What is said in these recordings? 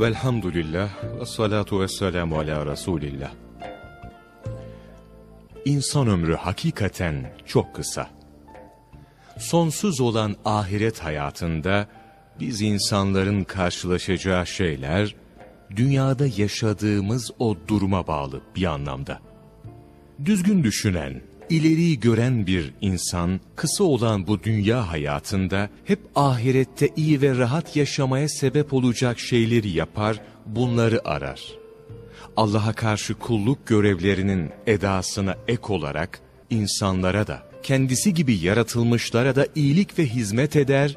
Velhamdülillah ve salatu ve selamu ala Resulillah. İnsan ömrü hakikaten çok kısa. Sonsuz olan ahiret hayatında biz insanların karşılaşacağı şeyler, dünyada yaşadığımız o duruma bağlı bir anlamda. Düzgün düşünen, ileriyi gören bir insan, kısa olan bu dünya hayatında hep ahirette iyi ve rahat yaşamaya sebep olacak şeyleri yapar, bunları arar. Allah'a karşı kulluk görevlerinin edasına ek olarak insanlara da, kendisi gibi yaratılmışlara da iyilik ve hizmet eder,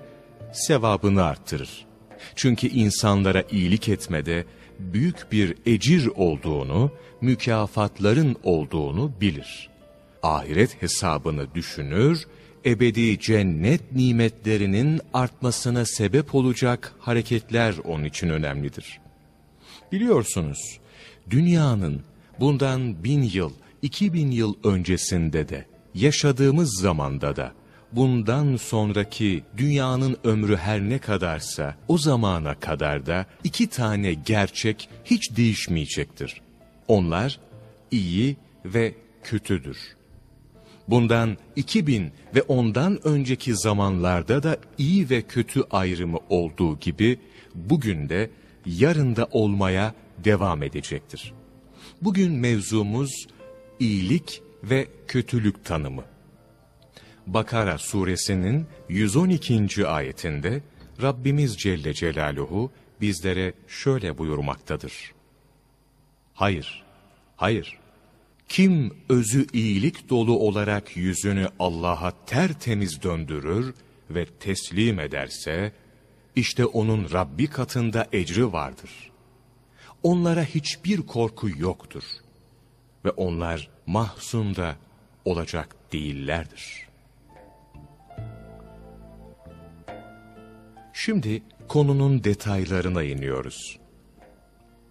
sevabını arttırır. Çünkü insanlara iyilik etmede büyük bir ecir olduğunu, mükafatların olduğunu bilir. Ahiret hesabını düşünür, ebedi cennet nimetlerinin artmasına sebep olacak hareketler onun için önemlidir. Biliyorsunuz, dünyanın bundan bin yıl, iki bin yıl öncesinde de, yaşadığımız zamanda da, bundan sonraki dünyanın ömrü her ne kadarsa o zamana kadar da iki tane gerçek hiç değişmeyecektir. Onlar iyi ve kötüdür. Bundan 2000 ve ondan önceki zamanlarda da iyi ve kötü ayrımı olduğu gibi bugün de yarın da olmaya devam edecektir. Bugün mevzumuz iyilik ve kötülük tanımı. Bakara suresinin 112. ayetinde Rabbimiz Celle Celaluhu bizlere şöyle buyurmaktadır. Hayır, hayır. Kim özü iyilik dolu olarak yüzünü Allah'a tertemiz döndürür ve teslim ederse, işte onun Rabbi katında ecri vardır. Onlara hiçbir korku yoktur ve onlar mahzunda olacak değillerdir.'' Şimdi konunun detaylarına iniyoruz.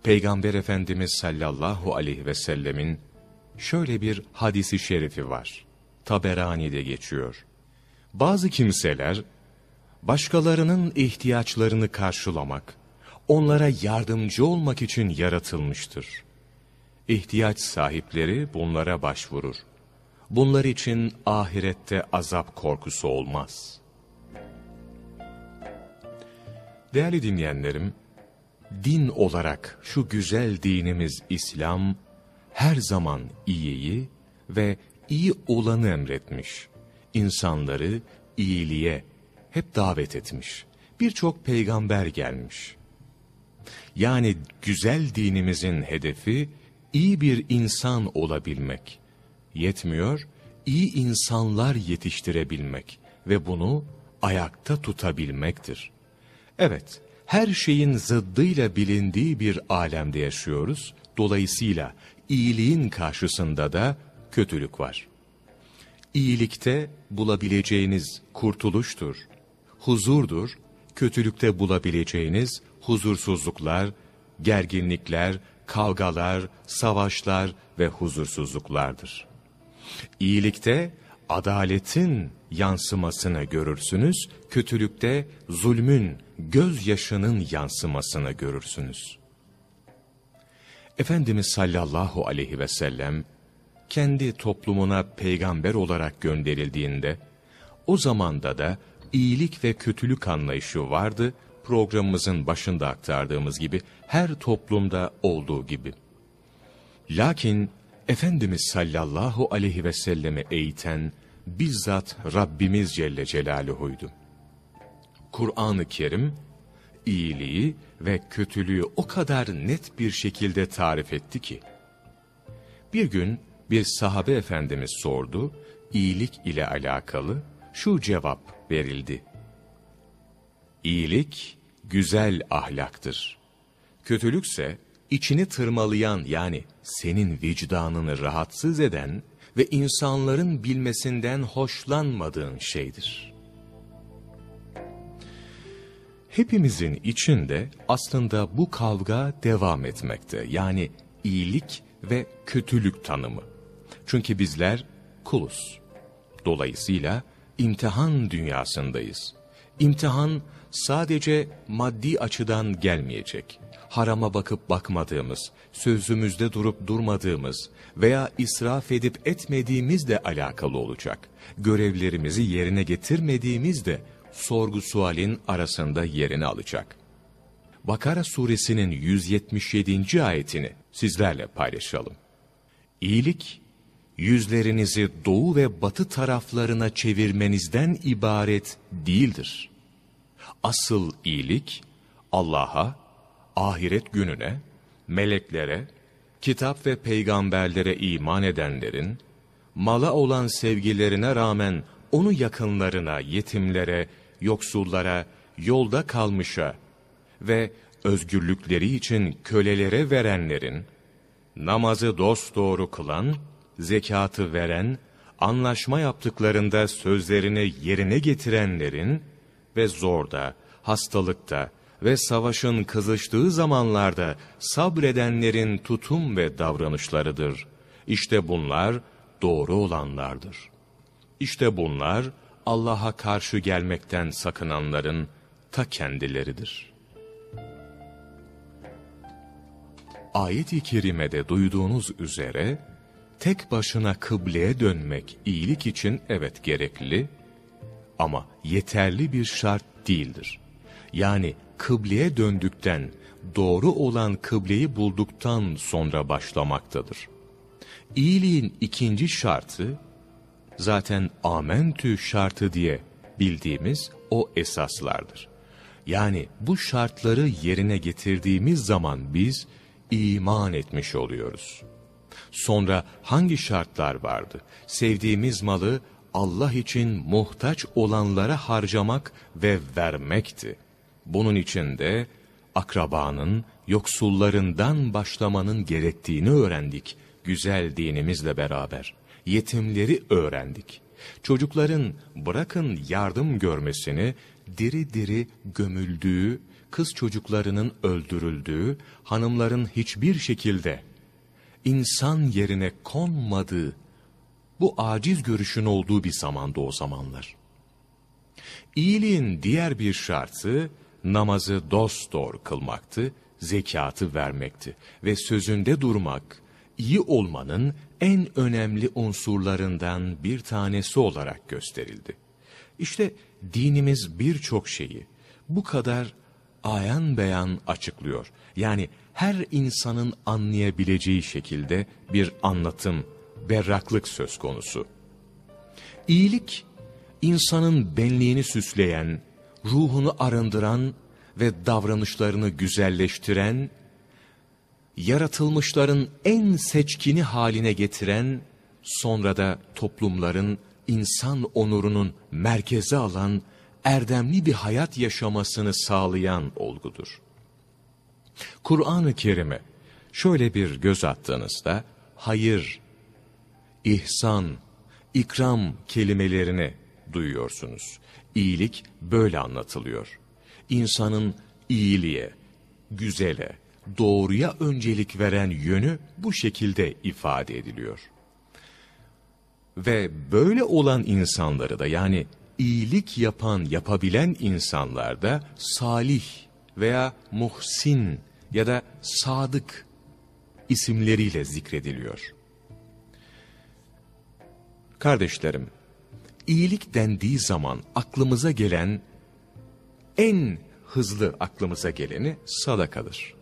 Peygamber Efendimiz sallallahu aleyhi ve sellemin şöyle bir hadisi şerifi var. Taberani'de geçiyor. Bazı kimseler başkalarının ihtiyaçlarını karşılamak, onlara yardımcı olmak için yaratılmıştır. İhtiyaç sahipleri bunlara başvurur. Bunlar için ahirette azap korkusu olmaz.'' Değerli dinleyenlerim, din olarak şu güzel dinimiz İslam, her zaman iyiyi ve iyi olanı emretmiş. İnsanları iyiliğe hep davet etmiş. Birçok peygamber gelmiş. Yani güzel dinimizin hedefi iyi bir insan olabilmek. Yetmiyor, iyi insanlar yetiştirebilmek ve bunu ayakta tutabilmektir. Evet, her şeyin zıddıyla bilindiği bir alemde yaşıyoruz. Dolayısıyla iyiliğin karşısında da kötülük var. İyilikte bulabileceğiniz kurtuluştur, huzurdur, kötülükte bulabileceğiniz huzursuzluklar, gerginlikler, kavgalar, savaşlar ve huzursuzluklardır. İyilikte adaletin yansımasını görürsünüz, kötülükte zulmün, gözyaşının yansımasını görürsünüz. Efendimiz sallallahu aleyhi ve sellem, kendi toplumuna peygamber olarak gönderildiğinde, o zamanda da iyilik ve kötülük anlayışı vardı, programımızın başında aktardığımız gibi, her toplumda olduğu gibi. Lakin Efendimiz sallallahu aleyhi ve selleme eğiten bizzat Rabbimiz Celle Celaluhu'ydu. Kur'an-ı Kerim iyiliği ve kötülüğü o kadar net bir şekilde tarif etti ki, bir gün bir sahabe efendimiz sordu, iyilik ile alakalı şu cevap verildi. İyilik güzel ahlaktır. Kötülükse içini tırmalayan yani senin vicdanını rahatsız eden ve insanların bilmesinden hoşlanmadığın şeydir. Hepimizin içinde aslında bu kavga devam etmekte. Yani iyilik ve kötülük tanımı. Çünkü bizler kuluz. Dolayısıyla imtihan dünyasındayız. İmtihan sadece maddi açıdan gelmeyecek. harama bakıp bakmadığımız, sözümüzde durup durmadığımız veya israf edip etmediğimizle alakalı olacak. Görevlerimizi yerine getirmediğimiz de sorgu sualin arasında yerini alacak. Bakara suresinin 177. ayetini sizlerle paylaşalım. İyilik, yüzlerinizi doğu ve batı taraflarına çevirmenizden ibaret değildir. Asıl iyilik, Allah'a, ahiret gününe, meleklere, kitap ve peygamberlere iman edenlerin, mala olan sevgilerine rağmen onu yakınlarına, yetimlere, yoksullara, yolda kalmışa ve özgürlükleri için kölelere verenlerin, namazı dosdoğru kılan, zekatı veren, anlaşma yaptıklarında sözlerini yerine getirenlerin ve zorda, hastalıkta ve savaşın kızıştığı zamanlarda sabredenlerin tutum ve davranışlarıdır. İşte bunlar doğru olanlardır. İşte bunlar Allah'a karşı gelmekten sakınanların ta kendileridir. Ayet-i kerimede duyduğunuz üzere, tek başına kıbleye dönmek iyilik için evet gerekli ama yeterli bir şart değildir. Yani kıbleye döndükten, doğru olan kıbleyi bulduktan sonra başlamaktadır. İyiliğin ikinci şartı, zaten amentü şartı diye bildiğimiz o esaslardır. Yani bu şartları yerine getirdiğimiz zaman biz iman etmiş oluyoruz. Sonra hangi şartlar vardı? Sevdiğimiz malı Allah için muhtaç olanlara harcamak ve vermekti. Bunun için de akrabanın, yoksullarından başlamanın gerektiğini öğrendik güzel dinimizle beraber. Yetimleri öğrendik. Çocukların bırakın yardım görmesini, diri diri gömüldüğü, kız çocuklarının öldürüldüğü, hanımların hiçbir şekilde insan yerine konmadığı, bu aciz görüşün olduğu bir zamanda o zamanlar. İyiliğin diğer bir şartı, namazı dosdoğru kılmaktı, zekatı vermekti ve sözünde durmak, iyi olmanın en önemli unsurlarından bir tanesi olarak gösterildi. İşte dinimiz birçok şeyi bu kadar ayan beyan açıklıyor. Yani her insanın anlayabileceği şekilde bir anlatım, berraklık söz konusu. İyilik, insanın benliğini süsleyen, ruhunu arındıran ve davranışlarını güzelleştiren, yaratılmışların en seçkini haline getiren, sonra da toplumların insan onurunun merkeze alan, erdemli bir hayat yaşamasını sağlayan olgudur. Kur'an-ı Kerim'e şöyle bir göz attığınızda, hayır, ihsan, ikram kelimelerini duyuyorsunuz. İyilik böyle anlatılıyor. İnsanın iyiliğe, güzele, doğruya öncelik veren yönü bu şekilde ifade ediliyor. Ve böyle olan insanları da yani iyilik yapan, yapabilen insanlar da salih veya muhsin ya da sadık isimleriyle zikrediliyor. Kardeşlerim, iyilik dendiği zaman aklımıza gelen, en hızlı aklımıza geleni sadakadır.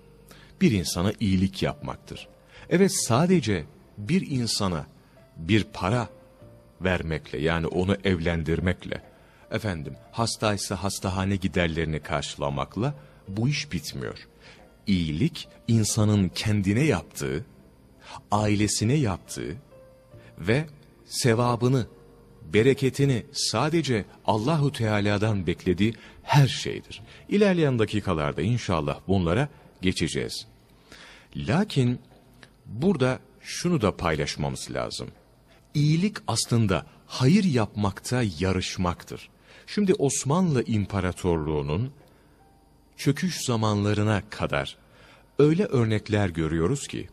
Bir insana iyilik yapmaktır. Evet sadece bir insana bir para vermekle yani onu evlendirmekle, efendim hastaysa hastahane giderlerini karşılamakla bu iş bitmiyor. İyilik insanın kendine yaptığı, ailesine yaptığı ve sevabını, bereketini sadece Allahu Teala'dan beklediği her şeydir. İlerleyen dakikalarda inşallah bunlara geçeceğiz. Lakin burada şunu da paylaşmamız lazım. İyilik aslında hayır yapmakta yarışmaktır. Şimdi Osmanlı İmparatorluğu'nun çöküş zamanlarına kadar öyle örnekler görüyoruz ki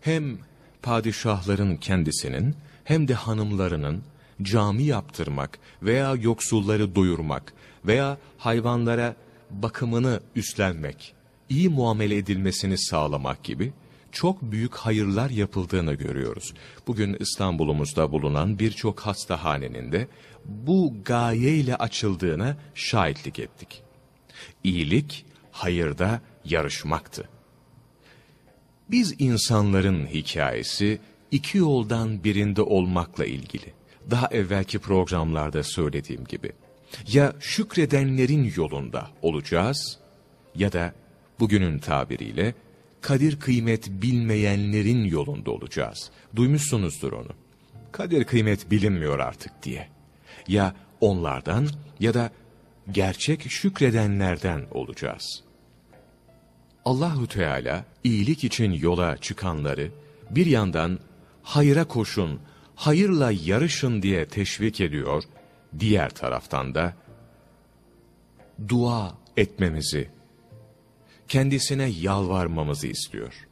hem padişahların kendisinin hem de hanımlarının cami yaptırmak veya yoksulları doyurmak veya hayvanlara bakımını üstlenmek iyi muamele edilmesini sağlamak gibi çok büyük hayırlar yapıldığını görüyoruz. Bugün İstanbul'umuzda bulunan birçok hastahanenin de bu gayeyle açıldığına şahitlik ettik. İyilik, hayırda yarışmaktı. Biz insanların hikayesi iki yoldan birinde olmakla ilgili. Daha evvelki programlarda söylediğim gibi. Ya şükredenlerin yolunda olacağız ya da bugünün tabiriyle kadir kıymet bilmeyenlerin yolunda olacağız. Duymuşsunuzdur onu. Kadir kıymet bilinmiyor artık diye. Ya onlardan ya da gerçek şükredenlerden olacağız. Allahu Teala iyilik için yola çıkanları bir yandan hayra koşun, hayırla yarışın diye teşvik ediyor, diğer taraftan da dua etmemizi, kendisine yalvarmamızı istiyor.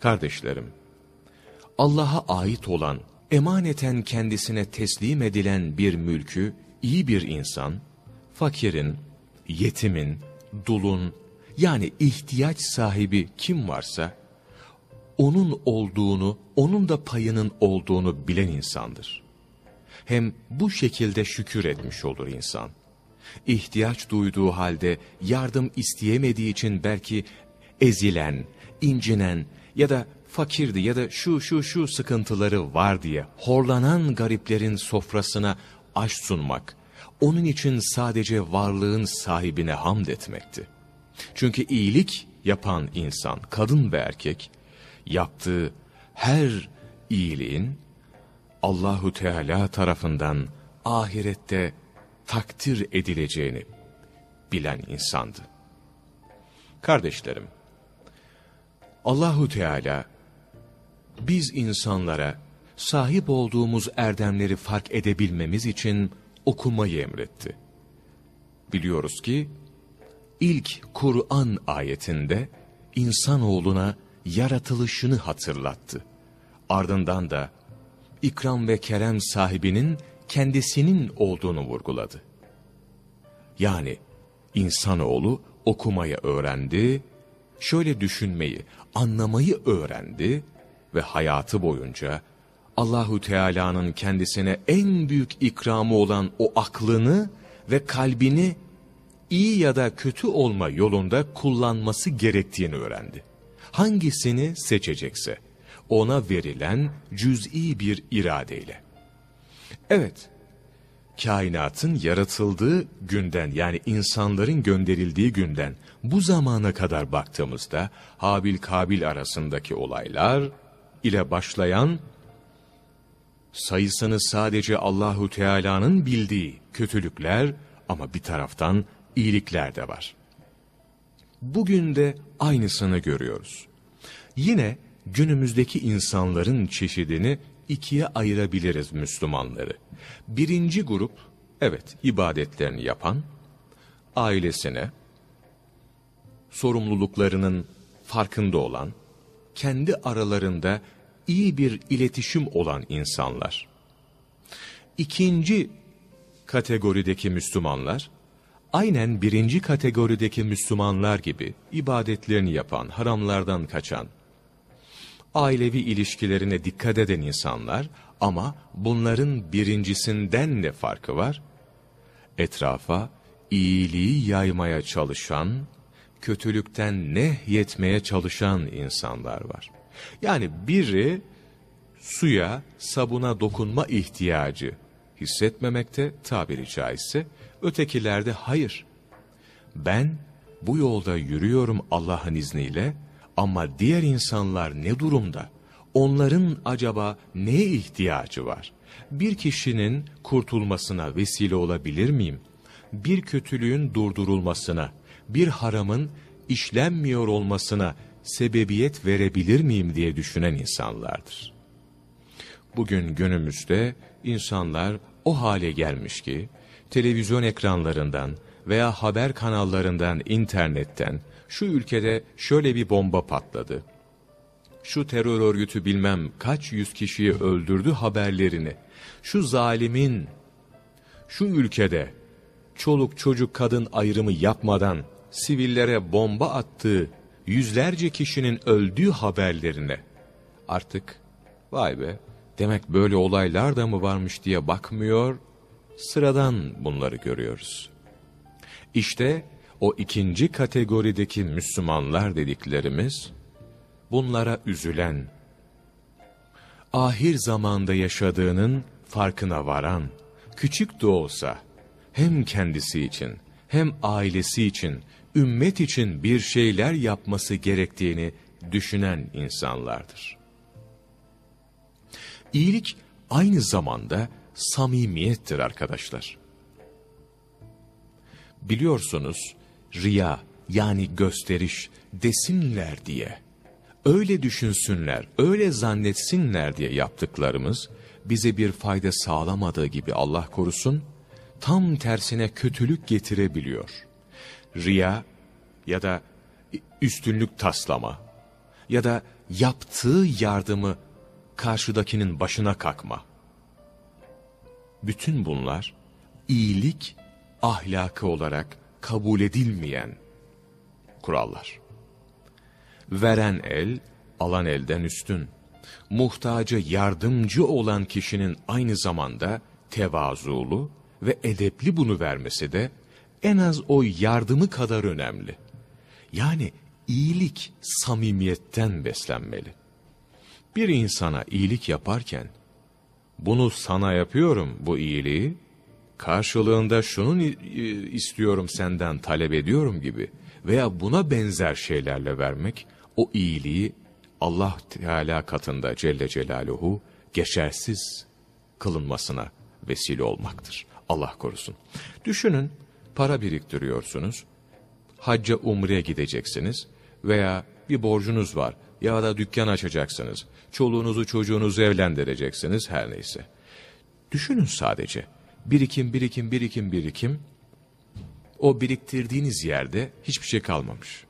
Kardeşlerim, Allah'a ait olan, emaneten kendisine teslim edilen bir mülkü iyi bir insan, fakirin, yetimin, dulun, yani ihtiyaç sahibi kim varsa, onun olduğunu, onun da payının olduğunu bilen insandır. Hem bu şekilde şükür etmiş olur insan. İhtiyaç duyduğu halde yardım isteyemediği için belki ezilen, incinen ya da fakirdi ya da şu şu şu sıkıntıları var diye horlanan gariplerin sofrasına aş sunmak, onun için sadece varlığın sahibine hamd etmekti. Çünkü iyilik yapan insan, kadın ve erkek, yaptığı her iyiliğin Allahu Teala tarafından ahirette takdir edileceğini bilen insandı. Kardeşlerim, Allahu Teala biz insanlara sahip olduğumuz erdemleri fark edebilmemiz için okumayı emretti. Biliyoruz ki ilk Kur'an ayetinde insanoğluna yaratılışını hatırlattı. Ardından da ikram ve kerem sahibinin kendisinin olduğunu vurguladı. Yani insanoğlu okumayı öğrendi, şöyle düşünmeyi, anlamayı öğrendi ve hayatı boyunca Allahu Teala'nın kendisine en büyük ikramı olan o aklını ve kalbini iyi ya da kötü olma yolunda kullanması gerektiğini öğrendi. Hangisini seçecekse ona verilen cüz'i bir iradeyle. Evet, kainatın yaratıldığı günden yani insanların gönderildiği günden bu zamana kadar baktığımızda Habil-Kabil arasındaki olaylar ile başlayan sayısını sadece Allahu Teala'nın bildiği kötülükler ama bir taraftan iyilikler de var. Bugün de aynısını görüyoruz. Yine günümüzdeki insanların çeşidini ikiye ayırabiliriz Müslümanları. Birinci grup, evet ibadetlerini yapan, ailesine, sorumluluklarının farkında olan, kendi aralarında iyi bir iletişim olan insanlar. İkinci kategorideki Müslümanlar, aynen birinci kategorideki Müslümanlar gibi ibadetlerini yapan, haramlardan kaçan, ailevi ilişkilerine dikkat eden insanlar ama bunların birincisinden ne farkı var? Etrafa iyiliği yaymaya çalışan, kötülükten nehyetmeye çalışan insanlar var. Yani biri suya, sabuna dokunma ihtiyacı hissetmemekte tabiri caizse, ötekilerde hayır. Ben bu yolda yürüyorum Allah'ın izniyle ama diğer insanlar ne durumda? Onların acaba neye ihtiyacı var? Bir kişinin kurtulmasına vesile olabilir miyim? Bir kötülüğün durdurulmasına, bir haramın işlenmiyor olmasına sebebiyet verebilir miyim diye düşünen insanlardır. Bugün günümüzde insanlar o hale gelmiş ki, televizyon ekranlarından veya haber kanallarından, internetten, şu ülkede şöyle bir bomba patladı. Şu terör örgütü bilmem kaç yüz kişiyi öldürdü haberlerini. Şu zalimin şu ülkede çoluk çocuk kadın ayrımı yapmadan sivillere bomba attığı, yüzlerce kişinin öldüğü haberlerine artık vay be demek böyle olaylar da mı varmış diye bakmıyor, sıradan bunları görüyoruz. İşte o ikinci kategorideki Müslümanlar dediklerimiz, bunlara üzülen, ahir zamanda yaşadığının farkına varan, küçük de olsa, hem kendisi için, hem ailesi için, ümmet için bir şeyler yapması gerektiğini düşünen insanlardır. İyilik aynı zamanda samimiyettir arkadaşlar. Biliyorsunuz, riya yani gösteriş desinler diye, öyle düşünsünler, öyle zannetsinler diye yaptıklarımız, bize bir fayda sağlamadığı gibi Allah korusun, tam tersine kötülük getirebiliyor. Riya ya da üstünlük taslama ya da yaptığı yardımı karşıdakinin başına kakma. Bütün bunlar iyilik ahlakı olarak kabul edilmeyen kurallar. Veren el, alan elden üstün. Muhtaca yardımcı olan kişinin aynı zamanda tevazulu ve edepli bunu vermesi de en az o yardımı kadar önemli. Yani iyilik samimiyetten beslenmeli. Bir insana iyilik yaparken, bunu sana yapıyorum bu iyiliği, karşılığında şunu istiyorum senden talep ediyorum gibi veya buna benzer şeylerle vermek, o iyiliği Allah Teala katında Celle Celaluhu geçersiz kılınmasına vesile olmaktır. Allah korusun. Düşünün, para biriktiriyorsunuz, hacca umreye gideceksiniz veya bir borcunuz var ya da dükkan açacaksınız, çoluğunuzu çocuğunuzu evlendireceksiniz her neyse. Düşünün sadece, birikim birikim birikim birikim, o biriktirdiğiniz yerde hiçbir şey kalmamış.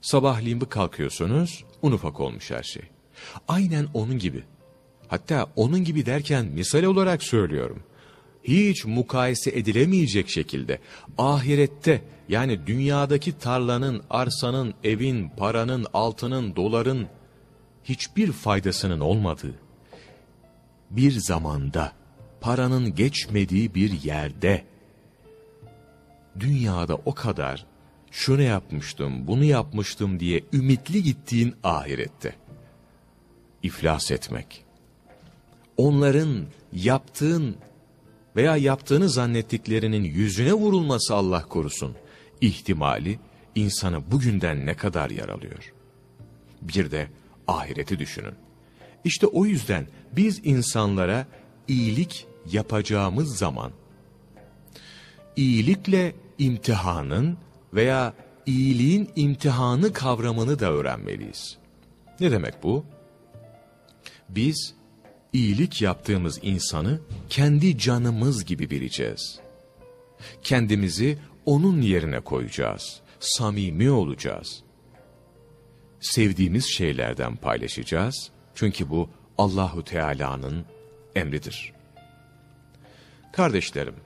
Sabahleyin bir kalkıyorsunuz, un ufak olmuş her şey. Aynen onun gibi. Hatta onun gibi derken misal olarak söylüyorum hiç mukayese edilemeyecek şekilde ahirette yani dünyadaki tarlanın, arsanın, evin, paranın, altının, doların hiçbir faydasının olmadığı bir zamanda paranın geçmediği bir yerde dünyada o kadar şunu yapmıştım, bunu yapmıştım diye ümitli gittiğin ahirette iflas etmek. Onların yaptığın veya yaptığını zannettiklerinin yüzüne vurulması Allah korusun ihtimali insanı bugünden ne kadar yaralıyor. Bir de ahireti düşünün. İşte o yüzden biz insanlara iyilik yapacağımız zaman iyilikle imtihanın veya iyiliğin imtihanı kavramını da öğrenmeliyiz. Ne demek bu? Biz iyilik yaptığımız insanı kendi canımız gibi bileceğiz. Kendimizi onun yerine koyacağız. Samimi olacağız. Sevdiğimiz şeylerden paylaşacağız. Çünkü bu Allahu Teala'nın emridir. Kardeşlerim,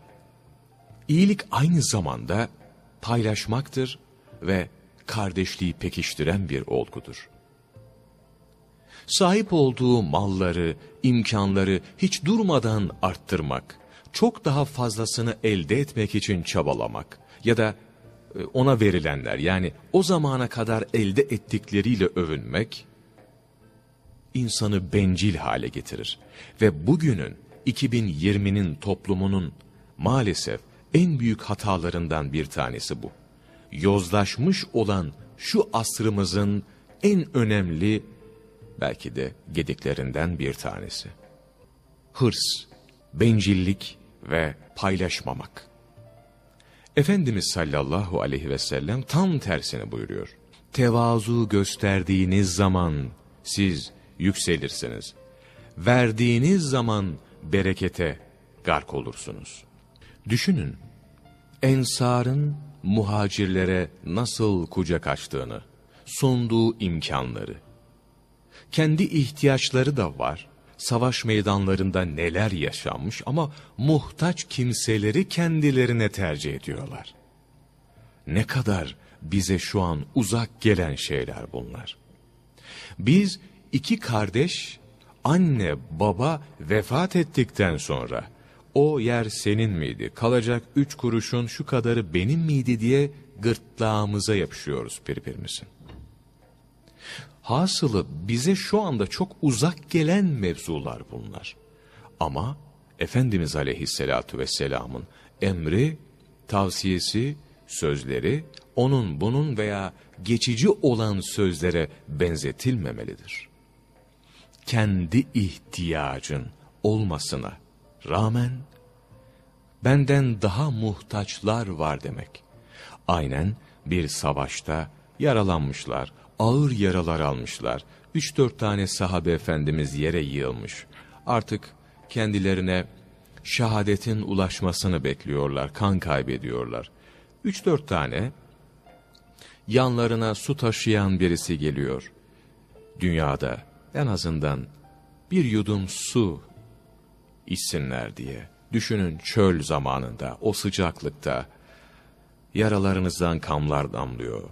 iyilik aynı zamanda paylaşmaktır ve kardeşliği pekiştiren bir olgudur sahip olduğu malları, imkanları hiç durmadan arttırmak, çok daha fazlasını elde etmek için çabalamak ya da e, ona verilenler yani o zamana kadar elde ettikleriyle övünmek, insanı bencil hale getirir. Ve bugünün 2020'nin toplumunun maalesef en büyük hatalarından bir tanesi bu. Yozlaşmış olan şu asrımızın en önemli belki de gediklerinden bir tanesi. Hırs, bencillik ve paylaşmamak. Efendimiz sallallahu aleyhi ve sellem tam tersini buyuruyor. Tevazu gösterdiğiniz zaman siz yükselirsiniz. Verdiğiniz zaman berekete gark olursunuz. Düşünün, ensarın muhacirlere nasıl kucak açtığını, sunduğu imkanları, kendi ihtiyaçları da var. Savaş meydanlarında neler yaşanmış ama muhtaç kimseleri kendilerine tercih ediyorlar. Ne kadar bize şu an uzak gelen şeyler bunlar. Biz iki kardeş, anne baba vefat ettikten sonra o yer senin miydi, kalacak üç kuruşun şu kadarı benim miydi diye gırtlağımıza yapışıyoruz birbirimizin. Hasılı bize şu anda çok uzak gelen mevzular bunlar. Ama Efendimiz Aleyhisselatü Vesselam'ın emri, tavsiyesi, sözleri, onun bunun veya geçici olan sözlere benzetilmemelidir. Kendi ihtiyacın olmasına rağmen, benden daha muhtaçlar var demek. Aynen bir savaşta yaralanmışlar, ağır yaralar almışlar. Üç dört tane sahabe efendimiz yere yığılmış. Artık kendilerine şehadetin ulaşmasını bekliyorlar, kan kaybediyorlar. Üç dört tane yanlarına su taşıyan birisi geliyor. Dünyada en azından bir yudum su içsinler diye. Düşünün çöl zamanında, o sıcaklıkta yaralarınızdan kanlar damlıyor.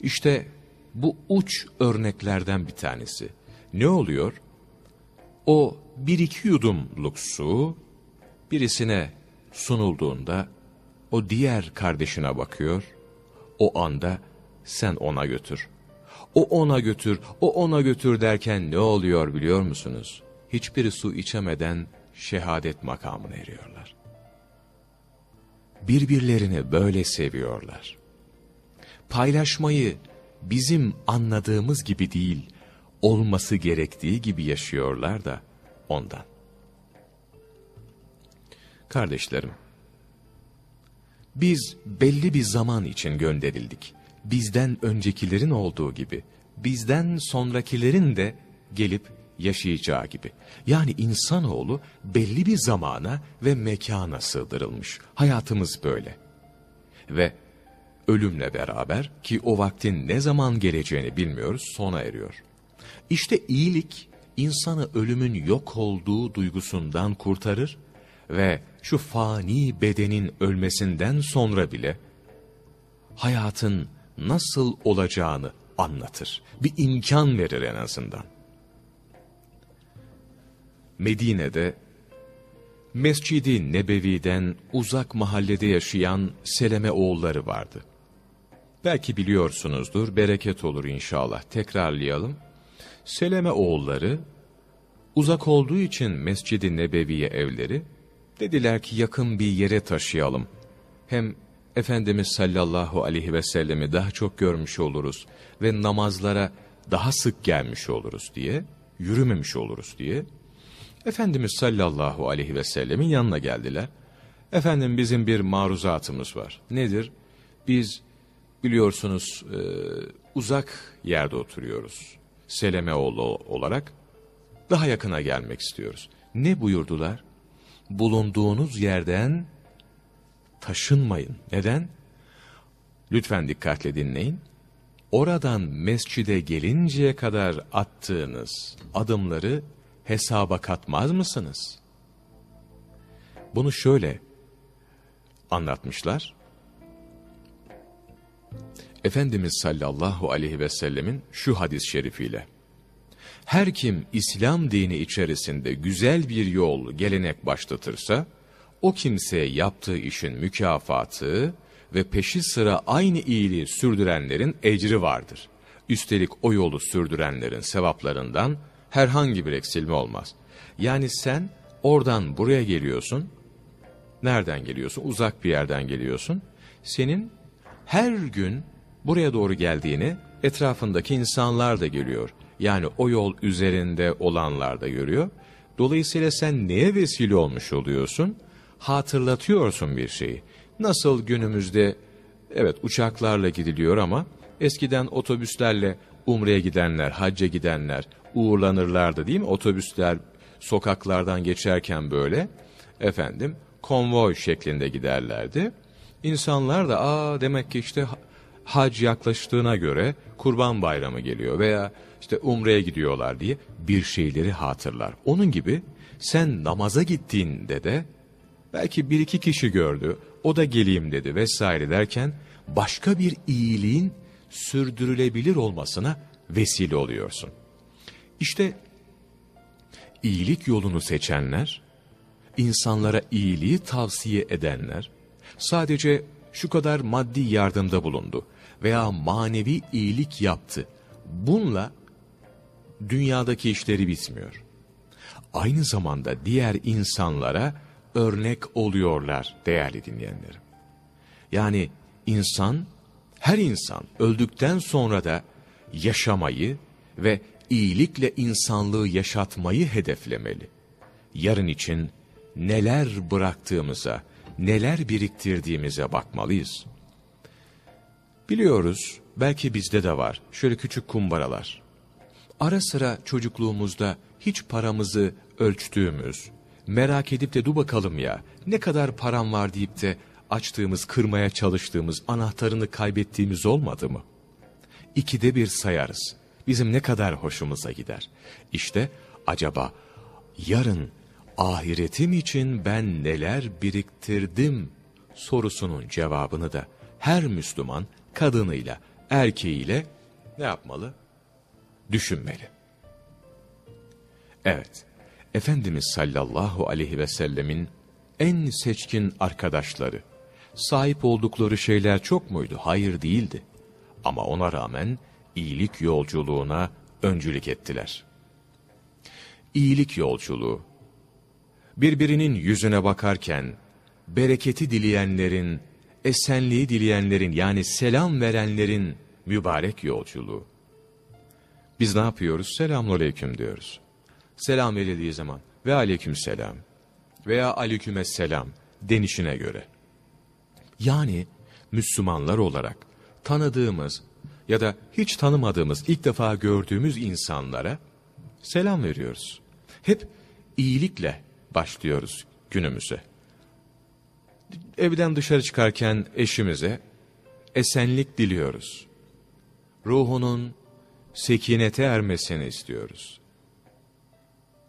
İşte bu uç örneklerden bir tanesi. Ne oluyor? O bir iki yudumluk su birisine sunulduğunda o diğer kardeşine bakıyor. O anda sen ona götür. O ona götür, o ona götür derken ne oluyor biliyor musunuz? Hiçbiri su içemeden şehadet makamına eriyorlar. Birbirlerini böyle seviyorlar. Paylaşmayı bizim anladığımız gibi değil, olması gerektiği gibi yaşıyorlar da ondan. Kardeşlerim, biz belli bir zaman için gönderildik. Bizden öncekilerin olduğu gibi, bizden sonrakilerin de gelip yaşayacağı gibi. Yani insanoğlu belli bir zamana ve mekana sığdırılmış. Hayatımız böyle. Ve ölümle beraber ki o vaktin ne zaman geleceğini bilmiyoruz sona eriyor. İşte iyilik insanı ölümün yok olduğu duygusundan kurtarır ve şu fani bedenin ölmesinden sonra bile hayatın nasıl olacağını anlatır. Bir imkan verir en azından. Medine'de Mescidi Nebevi'den uzak mahallede yaşayan Seleme oğulları vardı. Belki biliyorsunuzdur, bereket olur inşallah. Tekrarlayalım. Seleme oğulları uzak olduğu için Mescid-i Nebevi'ye evleri dediler ki yakın bir yere taşıyalım. Hem Efendimiz sallallahu aleyhi ve sellemi daha çok görmüş oluruz ve namazlara daha sık gelmiş oluruz diye, yürümemiş oluruz diye. Efendimiz sallallahu aleyhi ve sellemin yanına geldiler. Efendim bizim bir maruzatımız var. Nedir? Biz biliyorsunuz e, uzak yerde oturuyoruz. Selemeoğlu olarak daha yakına gelmek istiyoruz. Ne buyurdular? Bulunduğunuz yerden taşınmayın. Neden? Lütfen dikkatle dinleyin. Oradan mescide gelinceye kadar attığınız adımları hesaba katmaz mısınız? Bunu şöyle anlatmışlar. Efendimiz sallallahu aleyhi ve sellemin şu hadis-i şerifiyle. Her kim İslam dini içerisinde güzel bir yol, gelenek başlatırsa, o kimseye yaptığı işin mükafatı ve peşi sıra aynı iyiliği sürdürenlerin ecri vardır. Üstelik o yolu sürdürenlerin sevaplarından herhangi bir eksilme olmaz. Yani sen oradan buraya geliyorsun, nereden geliyorsun? Uzak bir yerden geliyorsun. Senin her gün buraya doğru geldiğini etrafındaki insanlar da görüyor. Yani o yol üzerinde olanlar da görüyor. Dolayısıyla sen neye vesile olmuş oluyorsun? Hatırlatıyorsun bir şeyi. Nasıl günümüzde evet uçaklarla gidiliyor ama eskiden otobüslerle umreye gidenler, hacca gidenler uğurlanırlardı değil mi? Otobüsler sokaklardan geçerken böyle efendim konvoy şeklinde giderlerdi. İnsanlar da aa demek ki işte hac yaklaştığına göre kurban bayramı geliyor veya işte umreye gidiyorlar diye bir şeyleri hatırlar. Onun gibi sen namaza gittiğinde de belki bir iki kişi gördü. o da geleyim dedi vesaire derken başka bir iyiliğin sürdürülebilir olmasına vesile oluyorsun. İşte iyilik yolunu seçenler, insanlara iyiliği tavsiye edenler, sadece şu kadar maddi yardımda bulundu veya manevi iyilik yaptı. Bununla dünyadaki işleri bitmiyor. Aynı zamanda diğer insanlara örnek oluyorlar değerli dinleyenlerim. Yani insan, her insan öldükten sonra da yaşamayı ve iyilikle insanlığı yaşatmayı hedeflemeli. Yarın için neler bıraktığımıza, neler biriktirdiğimize bakmalıyız. Biliyoruz, belki bizde de var, şöyle küçük kumbaralar. Ara sıra çocukluğumuzda hiç paramızı ölçtüğümüz, merak edip de du bakalım ya, ne kadar param var deyip de açtığımız, kırmaya çalıştığımız, anahtarını kaybettiğimiz olmadı mı? İkide bir sayarız. Bizim ne kadar hoşumuza gider. İşte acaba yarın ahiretim için ben neler biriktirdim sorusunun cevabını da her Müslüman kadınıyla, erkeğiyle ne yapmalı? Düşünmeli. Evet, Efendimiz sallallahu aleyhi ve sellemin en seçkin arkadaşları, sahip oldukları şeyler çok muydu? Hayır değildi. Ama ona rağmen iyilik yolculuğuna öncülük ettiler. İyilik yolculuğu, birbirinin yüzüne bakarken, bereketi dileyenlerin, esenliği dileyenlerin yani selam verenlerin mübarek yolculuğu. Biz ne yapıyoruz? Selamünaleyküm diyoruz. Selam verildiği zaman ve aleyküm selam veya aleykümes selam denişine göre. Yani Müslümanlar olarak tanıdığımız ya da hiç tanımadığımız, ilk defa gördüğümüz insanlara selam veriyoruz. Hep iyilikle başlıyoruz günümüze. Evden dışarı çıkarken eşimize esenlik diliyoruz. Ruhunun sekinete ermesini istiyoruz.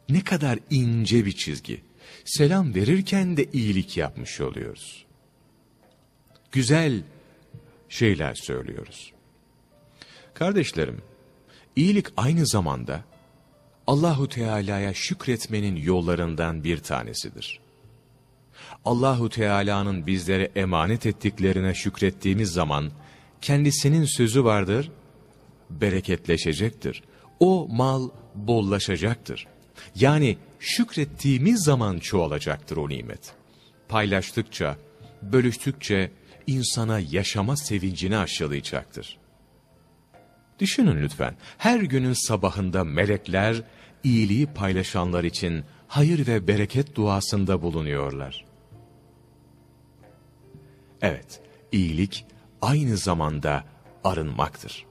Ne kadar ince bir çizgi. Selam verirken de iyilik yapmış oluyoruz. Güzel şeyler söylüyoruz. Kardeşlerim, iyilik aynı zamanda Allahu Teala'ya şükretmenin yollarından bir tanesidir. Allahu Teala'nın bizlere emanet ettiklerine şükrettiğimiz zaman kendisinin sözü vardır, bereketleşecektir. O mal bollaşacaktır. Yani şükrettiğimiz zaman çoğalacaktır o nimet. Paylaştıkça, bölüştükçe insana yaşama sevincini aşılayacaktır. Düşünün lütfen, her günün sabahında melekler iyiliği paylaşanlar için hayır ve bereket duasında bulunuyorlar. Evet, iyilik aynı zamanda arınmaktır.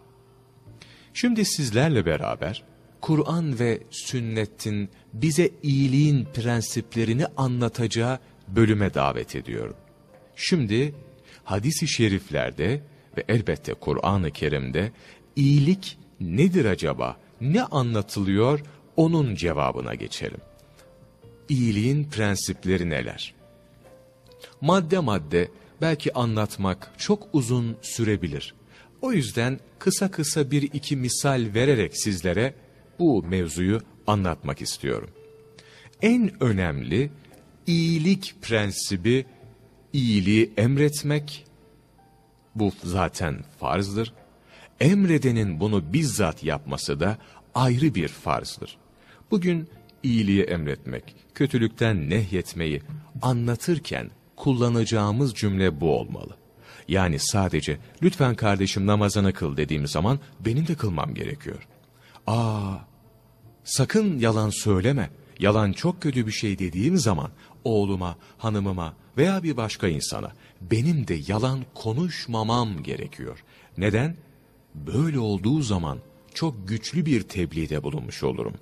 Şimdi sizlerle beraber Kur'an ve sünnetin bize iyiliğin prensiplerini anlatacağı bölüme davet ediyorum. Şimdi hadis-i şeriflerde ve elbette Kur'an-ı Kerim'de iyilik nedir acaba? Ne anlatılıyor? Onun cevabına geçelim. İyiliğin prensipleri neler? Madde madde belki anlatmak çok uzun sürebilir. O yüzden kısa kısa bir iki misal vererek sizlere bu mevzuyu anlatmak istiyorum. En önemli iyilik prensibi iyiliği emretmek. Bu zaten farzdır. Emredenin bunu bizzat yapması da ayrı bir farzdır. Bugün iyiliği emretmek, kötülükten nehyetmeyi anlatırken kullanacağımız cümle bu olmalı. Yani sadece lütfen kardeşim namazını kıl dediğim zaman benim de kılmam gerekiyor. Aa, sakın yalan söyleme, yalan çok kötü bir şey dediğim zaman oğluma, hanımıma veya bir başka insana benim de yalan konuşmamam gerekiyor. Neden? Böyle olduğu zaman çok güçlü bir tebliğde bulunmuş olurum.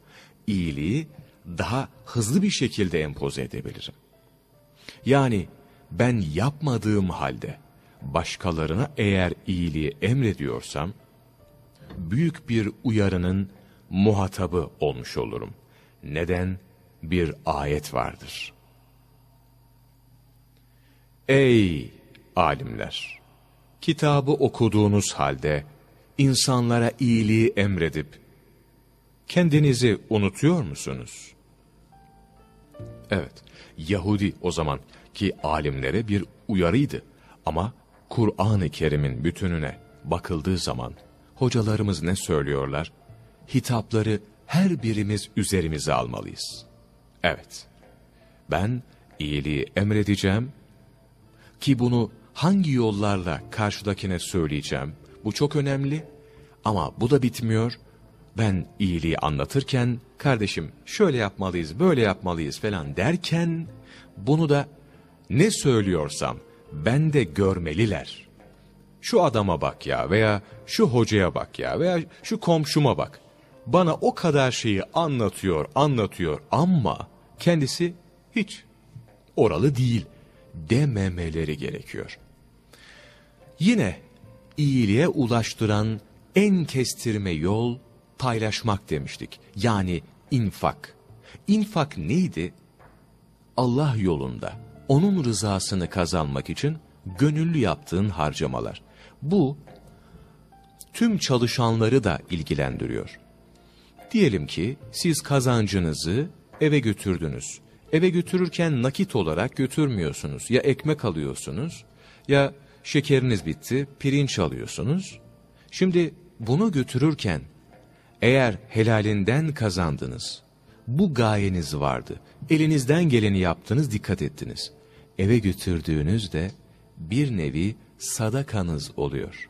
İyiliği daha hızlı bir şekilde empoze edebilirim. Yani ben yapmadığım halde başkalarına eğer iyiliği emrediyorsam, büyük bir uyarının muhatabı olmuş olurum. Neden? Bir ayet vardır. Ey alimler! Kitabı okuduğunuz halde insanlara iyiliği emredip kendinizi unutuyor musunuz? Evet, Yahudi o zaman ki alimlere bir uyarıydı ama Kur'an-ı Kerim'in bütününe bakıldığı zaman hocalarımız ne söylüyorlar? Hitapları her birimiz üzerimize almalıyız. Evet, ben iyiliği emredeceğim ki bunu hangi yollarla karşıdakine söyleyeceğim? Bu çok önemli ama bu da bitmiyor. Ben iyiliği anlatırken kardeşim şöyle yapmalıyız, böyle yapmalıyız falan derken bunu da ne söylüyorsam ben de görmeliler. Şu adama bak ya veya şu hocaya bak ya veya şu komşuma bak. Bana o kadar şeyi anlatıyor, anlatıyor ama kendisi hiç oralı değil dememeleri gerekiyor. Yine iyiliğe ulaştıran en kestirme yol paylaşmak demiştik. Yani infak. İnfak neydi? Allah yolunda onun rızasını kazanmak için gönüllü yaptığın harcamalar. Bu tüm çalışanları da ilgilendiriyor. Diyelim ki siz kazancınızı eve götürdünüz. Eve götürürken nakit olarak götürmüyorsunuz. Ya ekmek alıyorsunuz ya şekeriniz bitti, pirinç alıyorsunuz. Şimdi bunu götürürken eğer helalinden kazandınız, bu gayeniz vardı, elinizden geleni yaptınız, dikkat ettiniz. Eve götürdüğünüzde bir nevi sadakanız oluyor.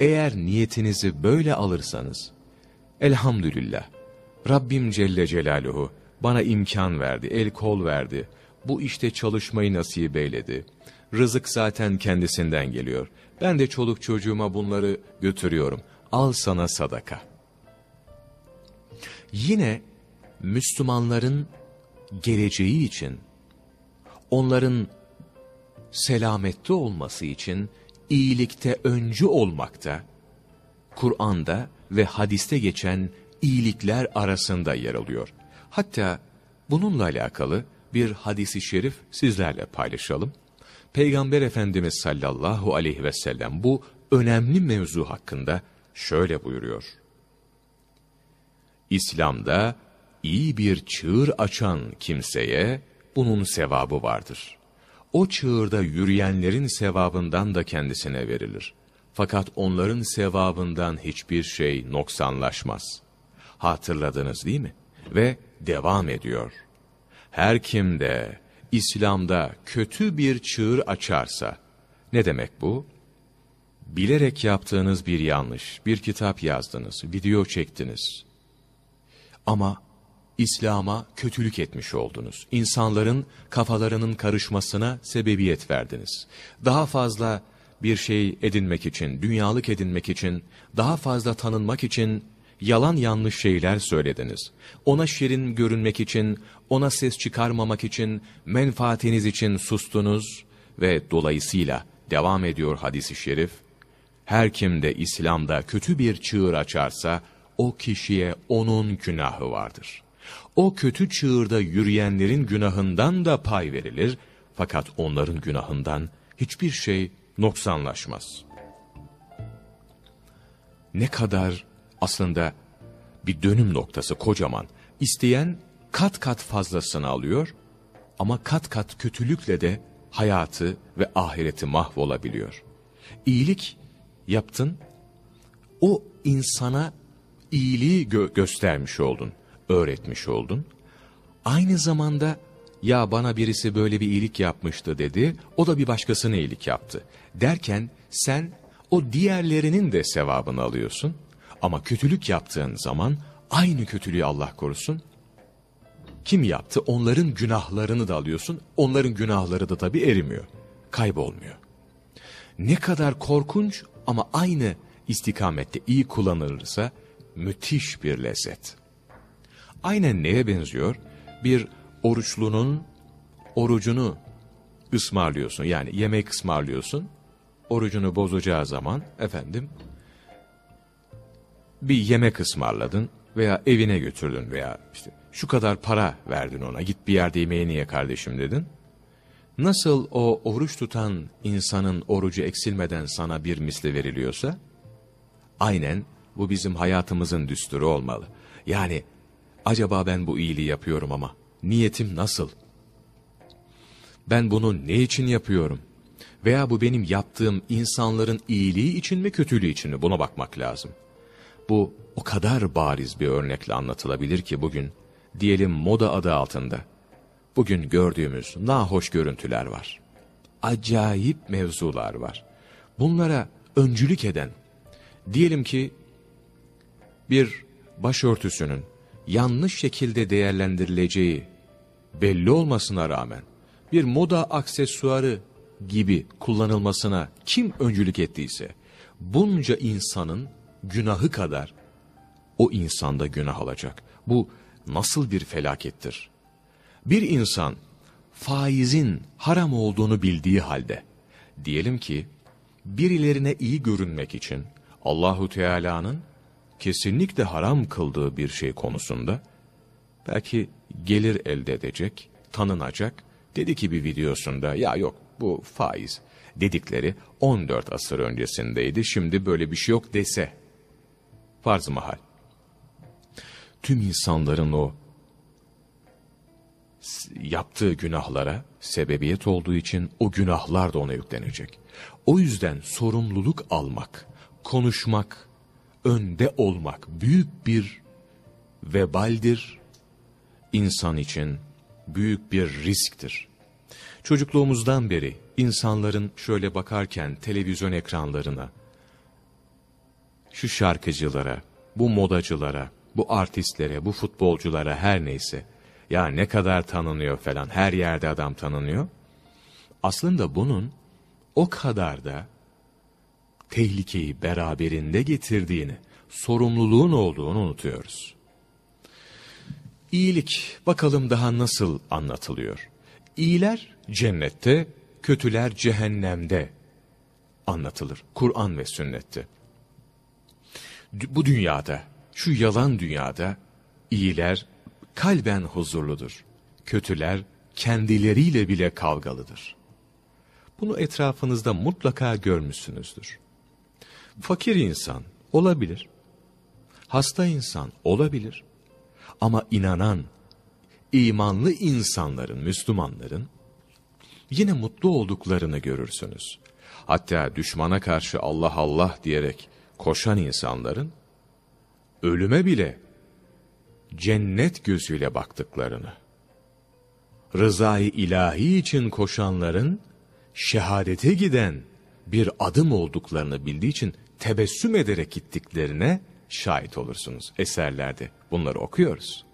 Eğer niyetinizi böyle alırsanız, elhamdülillah, Rabbim Celle Celaluhu bana imkan verdi, el kol verdi, bu işte çalışmayı nasip eyledi. Rızık zaten kendisinden geliyor. Ben de çoluk çocuğuma bunları götürüyorum. Al sana sadaka. Yine Müslümanların geleceği için, onların selamette olması için iyilikte öncü olmakta, Kur'an'da ve hadiste geçen iyilikler arasında yer alıyor. Hatta bununla alakalı bir hadisi şerif sizlerle paylaşalım. Peygamber Efendimiz sallallahu aleyhi ve sellem bu önemli mevzu hakkında şöyle buyuruyor. İslam'da iyi bir çığır açan kimseye bunun sevabı vardır. O çığırda yürüyenlerin sevabından da kendisine verilir. Fakat onların sevabından hiçbir şey noksanlaşmaz. Hatırladınız değil mi? Ve devam ediyor. Her kim de İslam'da kötü bir çığır açarsa, ne demek bu? Bilerek yaptığınız bir yanlış, bir kitap yazdınız, video çektiniz. Ama İslam'a kötülük etmiş oldunuz. İnsanların kafalarının karışmasına sebebiyet verdiniz. Daha fazla bir şey edinmek için, dünyalık edinmek için, daha fazla tanınmak için yalan yanlış şeyler söylediniz. Ona şirin görünmek için, ona ses çıkarmamak için, menfaatiniz için sustunuz ve dolayısıyla devam ediyor hadisi şerif. Her kim de İslam'da kötü bir çığır açarsa, o kişiye onun günahı vardır. O kötü çığırda yürüyenlerin günahından da pay verilir, fakat onların günahından hiçbir şey noksanlaşmaz. Ne kadar aslında bir dönüm noktası kocaman. İsteyen kat kat fazlasını alıyor ama kat kat kötülükle de hayatı ve ahireti mahvolabiliyor. İyilik yaptın, o insana iyiliği gö göstermiş oldun, öğretmiş oldun. Aynı zamanda ya bana birisi böyle bir iyilik yapmıştı dedi, o da bir başkasına iyilik yaptı. Derken sen o diğerlerinin de sevabını alıyorsun. Ama kötülük yaptığın zaman aynı kötülüğü Allah korusun. Kim yaptı? Onların günahlarını da alıyorsun. Onların günahları da tabii erimiyor. Kaybolmuyor. Ne kadar korkunç ama aynı istikamette iyi kullanılırsa müthiş bir lezzet. Aynen neye benziyor? Bir oruçlunun orucunu ısmarlıyorsun. Yani yemek ısmarlıyorsun. Orucunu bozacağı zaman efendim bir yemek ısmarladın veya evine götürdün veya işte şu kadar para verdin ona git bir yerde yemeğini ye kardeşim dedin. Nasıl o oruç tutan insanın orucu eksilmeden sana bir misli veriliyorsa, aynen bu bizim hayatımızın düsturu olmalı. Yani acaba ben bu iyiliği yapıyorum ama niyetim nasıl? Ben bunu ne için yapıyorum? Veya bu benim yaptığım insanların iyiliği için mi kötülüğü için mi? Buna bakmak lazım. Bu o kadar bariz bir örnekle anlatılabilir ki bugün, diyelim moda adı altında, bugün gördüğümüz nahoş görüntüler var. Acayip mevzular var. Bunlara öncülük eden, diyelim ki bir başörtüsünün yanlış şekilde değerlendirileceği belli olmasına rağmen bir moda aksesuarı gibi kullanılmasına kim öncülük ettiyse bunca insanın günahı kadar o insanda günah alacak. Bu nasıl bir felakettir? Bir insan faizin haram olduğunu bildiği halde diyelim ki birilerine iyi görünmek için Allahu Teala'nın kesinlikle haram kıldığı bir şey konusunda belki gelir elde edecek, tanınacak. Dedi ki bir videosunda ya yok bu faiz dedikleri 14 asır öncesindeydi. Şimdi böyle bir şey yok dese farz mahal. Tüm insanların o yaptığı günahlara sebebiyet olduğu için o günahlar da ona yüklenecek. O yüzden sorumluluk almak, konuşmak, önde olmak büyük bir vebaldir. İnsan için büyük bir risktir. Çocukluğumuzdan beri insanların şöyle bakarken televizyon ekranlarına, şu şarkıcılara, bu modacılara, bu artistlere, bu futbolculara her neyse, ya ne kadar tanınıyor falan, her yerde adam tanınıyor. Aslında bunun o kadar da tehlikeyi beraberinde getirdiğini, sorumluluğun olduğunu unutuyoruz. İyilik bakalım daha nasıl anlatılıyor. İyiler cennette, kötüler cehennemde anlatılır. Kur'an ve sünnette. Bu dünyada, şu yalan dünyada iyiler kalben huzurludur. Kötüler kendileriyle bile kavgalıdır. Bunu etrafınızda mutlaka görmüşsünüzdür. Fakir insan olabilir. Hasta insan olabilir. Ama inanan, imanlı insanların, Müslümanların yine mutlu olduklarını görürsünüz. Hatta düşmana karşı Allah Allah diyerek koşan insanların ölüme bile cennet gözüyle baktıklarını, rızayı ilahi için koşanların şehadete giden bir adım olduklarını bildiği için tebessüm ederek gittiklerine şahit olursunuz eserlerde. Bunları okuyoruz.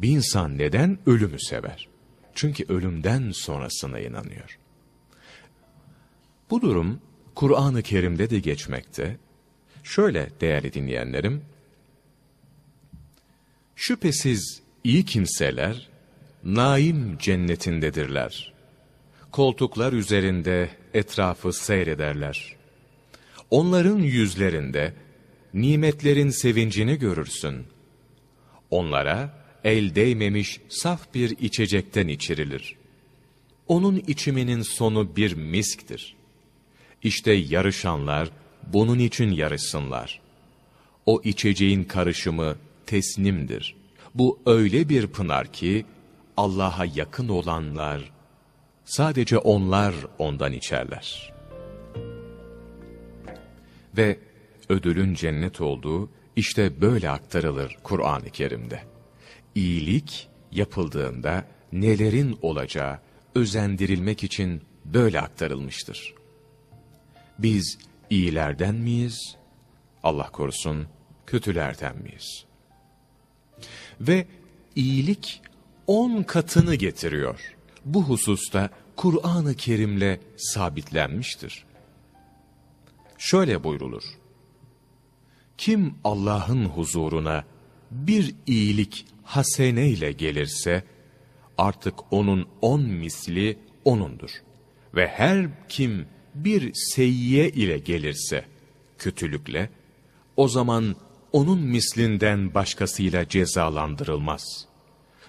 Bir insan neden ölümü sever? Çünkü ölümden sonrasına inanıyor. Bu durum Kur'an-ı Kerim'de de geçmekte. Şöyle değerli dinleyenlerim, şüphesiz iyi kimseler naim cennetindedirler. Koltuklar üzerinde etrafı seyrederler. Onların yüzlerinde nimetlerin sevincini görürsün. Onlara el değmemiş saf bir içecekten içirilir. Onun içiminin sonu bir misktir. İşte yarışanlar bunun için yarışsınlar. O içeceğin karışımı tesnimdir. Bu öyle bir pınar ki Allah'a yakın olanlar sadece onlar ondan içerler. Ve ödülün cennet olduğu işte böyle aktarılır Kur'an-ı Kerim'de. İyilik yapıldığında nelerin olacağı özendirilmek için böyle aktarılmıştır. Biz iyilerden miyiz? Allah korusun kötülerden miyiz? Ve iyilik on katını getiriyor. Bu hususta Kur'an-ı Kerim'le sabitlenmiştir. Şöyle buyrulur. Kim Allah'ın huzuruna bir iyilik hasene ile gelirse, artık onun on misli onundur. Ve her kim bir seyyiye ile gelirse, kötülükle, o zaman onun mislinden başkasıyla cezalandırılmaz.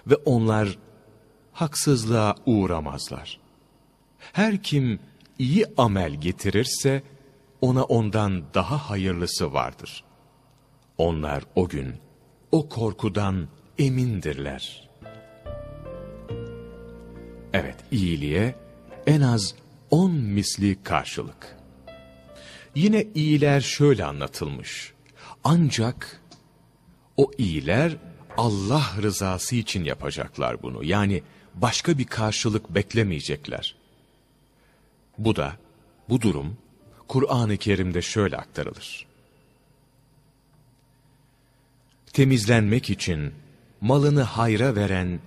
Ve onlar haksızlığa uğramazlar. Her kim iyi amel getirirse ona ondan daha hayırlısı vardır. Onlar o gün o korkudan emindirler. Evet, iyiliğe en az on misli karşılık. Yine iyiler şöyle anlatılmış. Ancak o iyiler Allah rızası için yapacaklar bunu. Yani başka bir karşılık beklemeyecekler. Bu da, bu durum Kur'an-ı Kerim'de şöyle aktarılır. Temizlenmek için malını hayra veren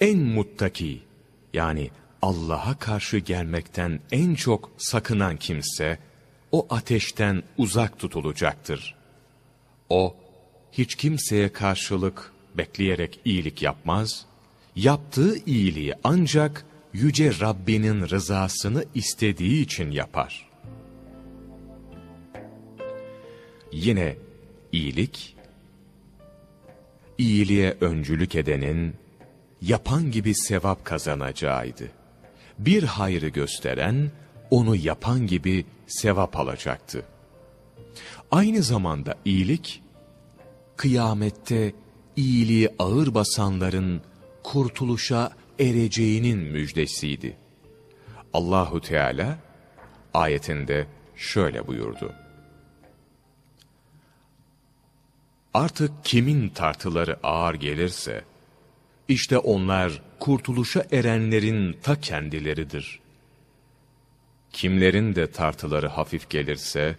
en muttaki yani Allah'a karşı gelmekten en çok sakınan kimse o ateşten uzak tutulacaktır. O hiç kimseye karşılık bekleyerek iyilik yapmaz, yaptığı iyiliği ancak yüce Rabbinin rızasını istediği için yapar. Yine iyilik, iyiliğe öncülük edenin yapan gibi sevap kazanacağıydı. Bir hayrı gösteren, onu yapan gibi sevap alacaktı. Aynı zamanda iyilik, kıyamette iyiliği ağır basanların kurtuluşa ereceğinin müjdesiydi. Allahu Teala ayetinde şöyle buyurdu. Artık kimin tartıları ağır gelirse, işte onlar kurtuluşa erenlerin ta kendileridir. Kimlerin de tartıları hafif gelirse,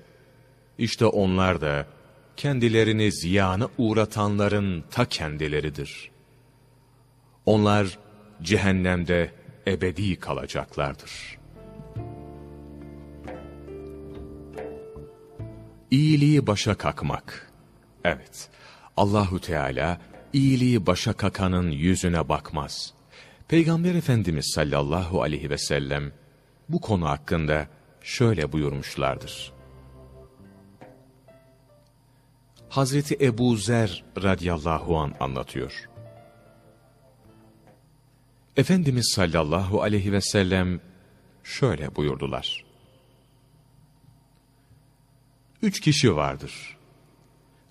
işte onlar da kendilerini ziyana uğratanların ta kendileridir. Onlar cehennemde ebedi kalacaklardır. İyiliği başa kakmak. Evet, Allahu Teala iyiliği başa kakanın yüzüne bakmaz. Peygamber Efendimiz sallallahu aleyhi ve sellem bu konu hakkında şöyle buyurmuşlardır. Hazreti Ebu Zer radıyallahu an anlatıyor. Efendimiz sallallahu aleyhi ve sellem şöyle buyurdular. Üç kişi vardır.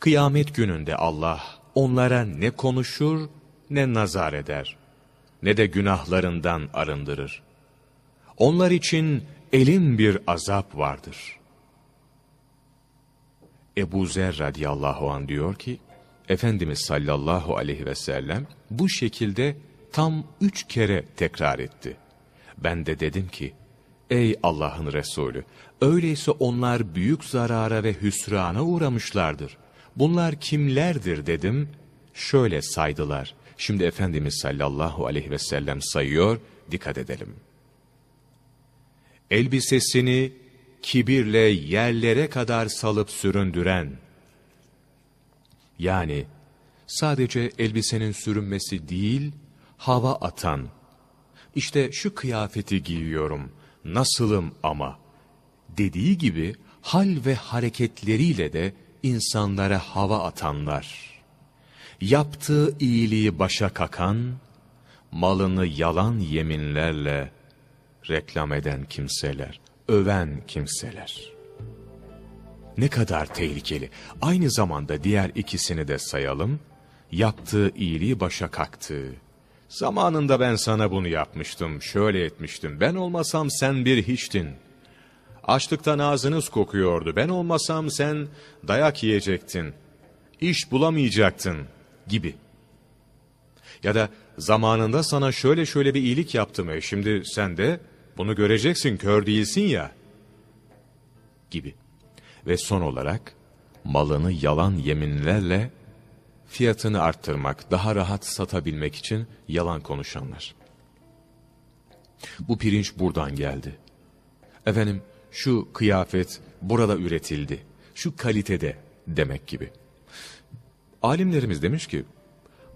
Kıyamet gününde Allah onlara ne konuşur ne nazar eder, ne de günahlarından arındırır. Onlar için elin bir azap vardır. Ebu Zer radıyallahu an diyor ki, Efendimiz sallallahu aleyhi ve sellem bu şekilde tam üç kere tekrar etti. Ben de dedim ki, ey Allah'ın Resulü, öyleyse onlar büyük zarara ve hüsrana uğramışlardır. Bunlar kimlerdir dedim, şöyle saydılar. Şimdi Efendimiz sallallahu aleyhi ve sellem sayıyor, dikkat edelim. Elbisesini kibirle yerlere kadar salıp süründüren, yani sadece elbisenin sürünmesi değil, hava atan, işte şu kıyafeti giyiyorum, nasılım ama, dediği gibi hal ve hareketleriyle de insanlara hava atanlar, yaptığı iyiliği başa kakan, malını yalan yeminlerle reklam eden kimseler, öven kimseler. Ne kadar tehlikeli. Aynı zamanda diğer ikisini de sayalım. Yaptığı iyiliği başa kaktı. Zamanında ben sana bunu yapmıştım, şöyle etmiştim. Ben olmasam sen bir hiçtin. Açlıktan ağzınız kokuyordu. Ben olmasam sen dayak yiyecektin. İş bulamayacaktın gibi. Ya da zamanında sana şöyle şöyle bir iyilik yaptım. E şimdi sen de bunu göreceksin kör değilsin ya. Gibi. Ve son olarak malını yalan yeminlerle fiyatını arttırmak, daha rahat satabilmek için yalan konuşanlar. Bu pirinç buradan geldi. Efendim şu kıyafet burada üretildi. Şu kalitede demek gibi. Alimlerimiz demiş ki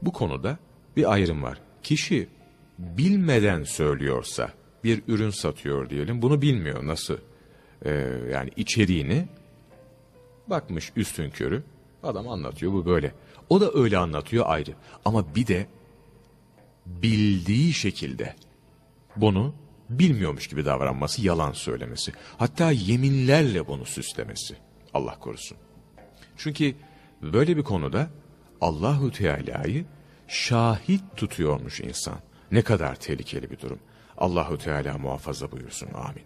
bu konuda bir ayrım var. Kişi bilmeden söylüyorsa bir ürün satıyor diyelim bunu bilmiyor nasıl ee, yani içeriğini bakmış üstün körü adam anlatıyor bu böyle. O da öyle anlatıyor ayrı ama bir de bildiği şekilde bunu bilmiyormuş gibi davranması, yalan söylemesi. Hatta yeminlerle bunu süslemesi. Allah korusun. Çünkü böyle bir konuda Allahu Teala'yı şahit tutuyormuş insan. Ne kadar tehlikeli bir durum. Allahu Teala muhafaza buyursun. Amin.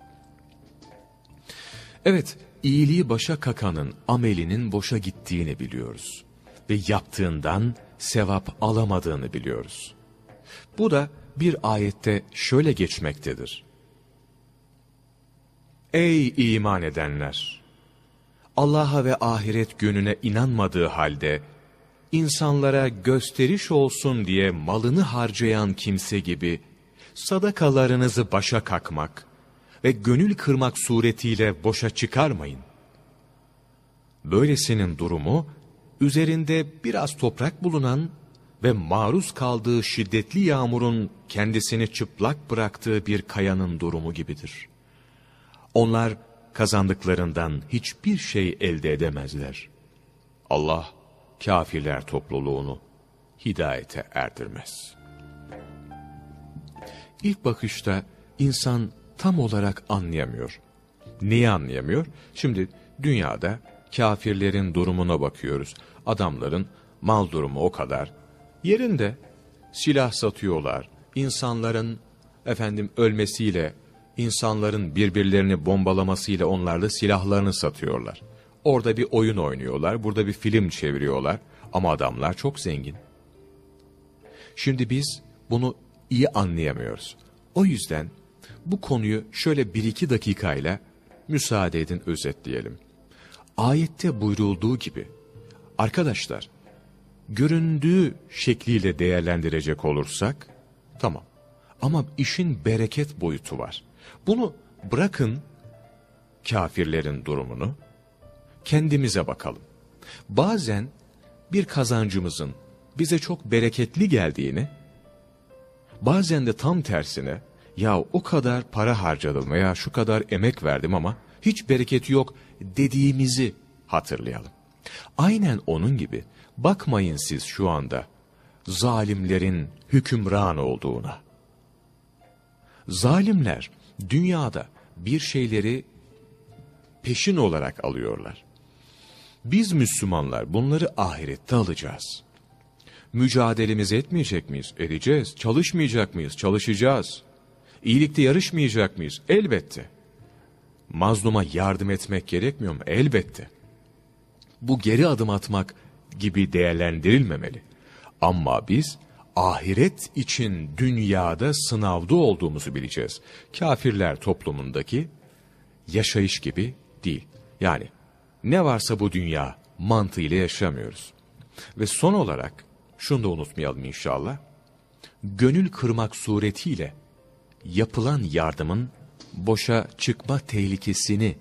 Evet, iyiliği başa kakanın amelinin boşa gittiğini biliyoruz. Ve yaptığından sevap alamadığını biliyoruz. Bu da bir ayette şöyle geçmektedir. Ey iman edenler! Allah'a ve ahiret gününe inanmadığı halde, insanlara gösteriş olsun diye malını harcayan kimse gibi, sadakalarınızı başa kakmak ve gönül kırmak suretiyle boşa çıkarmayın. Böylesinin durumu, üzerinde biraz toprak bulunan ve maruz kaldığı şiddetli yağmurun kendisini çıplak bıraktığı bir kayanın durumu gibidir. Onlar kazandıklarından hiçbir şey elde edemezler. Allah kafirler topluluğunu hidayete erdirmez. İlk bakışta insan tam olarak anlayamıyor. Neyi anlayamıyor? Şimdi dünyada kafirlerin durumuna bakıyoruz. Adamların mal durumu o kadar. Yerinde silah satıyorlar. İnsanların efendim ölmesiyle, insanların birbirlerini bombalamasıyla onlarla silahlarını satıyorlar. Orada bir oyun oynuyorlar, burada bir film çeviriyorlar ama adamlar çok zengin. Şimdi biz bunu iyi anlayamıyoruz. O yüzden bu konuyu şöyle bir iki dakikayla müsaade edin özetleyelim. Ayette buyurulduğu gibi, arkadaşlar, göründüğü şekliyle değerlendirecek olursak, tamam. Ama işin bereket boyutu var. Bunu bırakın kafirlerin durumunu, kendimize bakalım. Bazen bir kazancımızın bize çok bereketli geldiğini, bazen de tam tersine, ya o kadar para harcadım veya şu kadar emek verdim ama hiç bereketi yok dediğimizi hatırlayalım. Aynen onun gibi bakmayın siz şu anda zalimlerin hükümran olduğuna. Zalimler dünyada bir şeyleri peşin olarak alıyorlar. Biz Müslümanlar bunları ahirette alacağız. Mücadelemizi etmeyecek miyiz? Edeceğiz. Çalışmayacak mıyız? Çalışacağız. İyilikte yarışmayacak mıyız? Elbette. Mazluma yardım etmek gerekmiyor mu? Elbette. Bu geri adım atmak gibi değerlendirilmemeli. Ama biz ahiret için dünyada sınavda olduğumuzu bileceğiz. Kafirler toplumundaki yaşayış gibi değil. Yani ne varsa bu dünya mantığıyla yaşamıyoruz. Ve son olarak şunu da unutmayalım inşallah. Gönül kırmak suretiyle yapılan yardımın boşa çıkma tehlikesini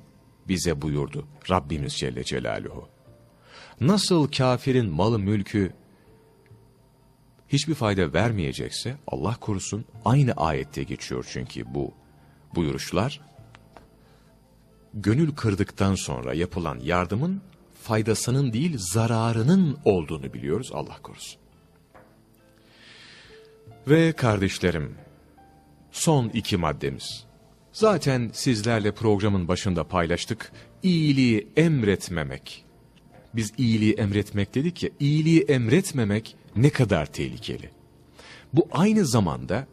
bize buyurdu Rabbimiz Celle Celaluhu. Nasıl kafirin malı mülkü hiçbir fayda vermeyecekse Allah korusun aynı ayette geçiyor çünkü bu buyuruşlar. Gönül kırdıktan sonra yapılan yardımın faydasının değil zararının olduğunu biliyoruz Allah korusun. Ve kardeşlerim son iki maddemiz. Zaten sizlerle programın başında paylaştık. İyiliği emretmemek. Biz iyiliği emretmek dedik ya, iyiliği emretmemek ne kadar tehlikeli. Bu aynı zamanda